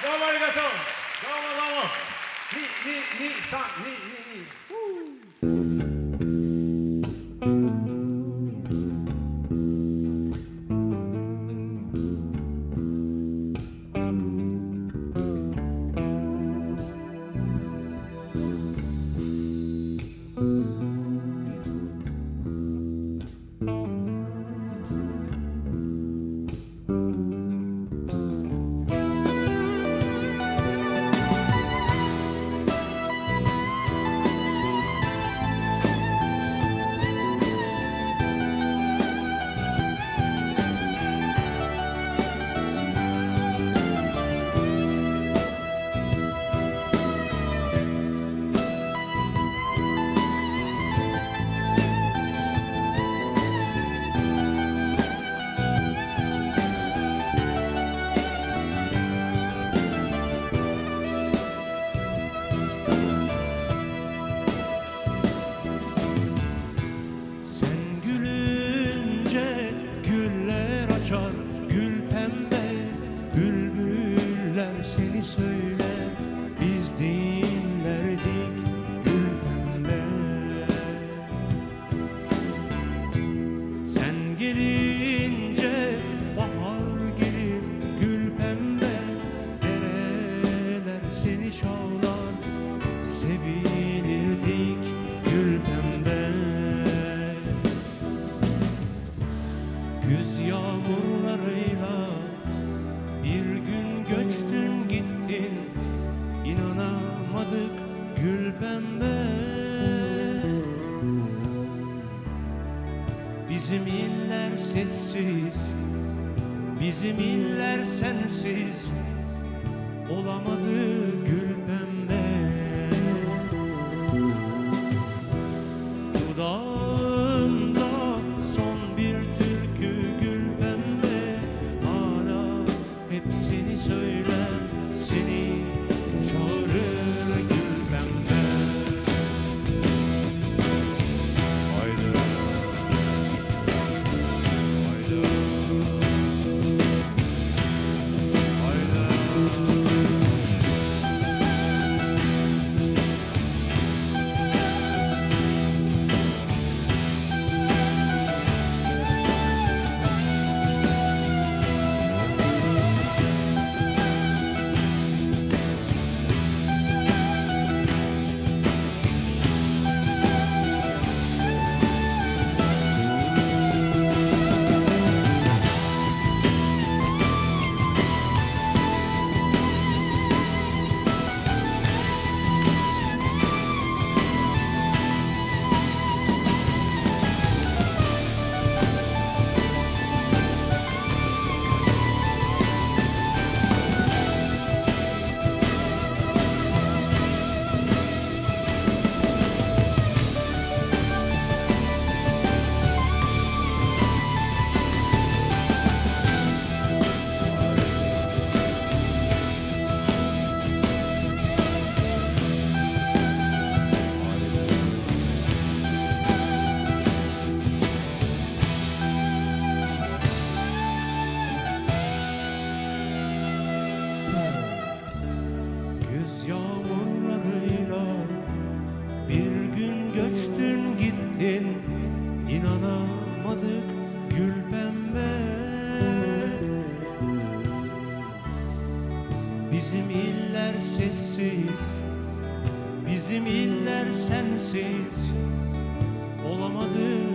どうもありがとう。どうもどうも。にににさんにに bülbüller seni söyler Biz Bizim iller sensiz. Olamadı gül Bizim iller sensiz. Olamadı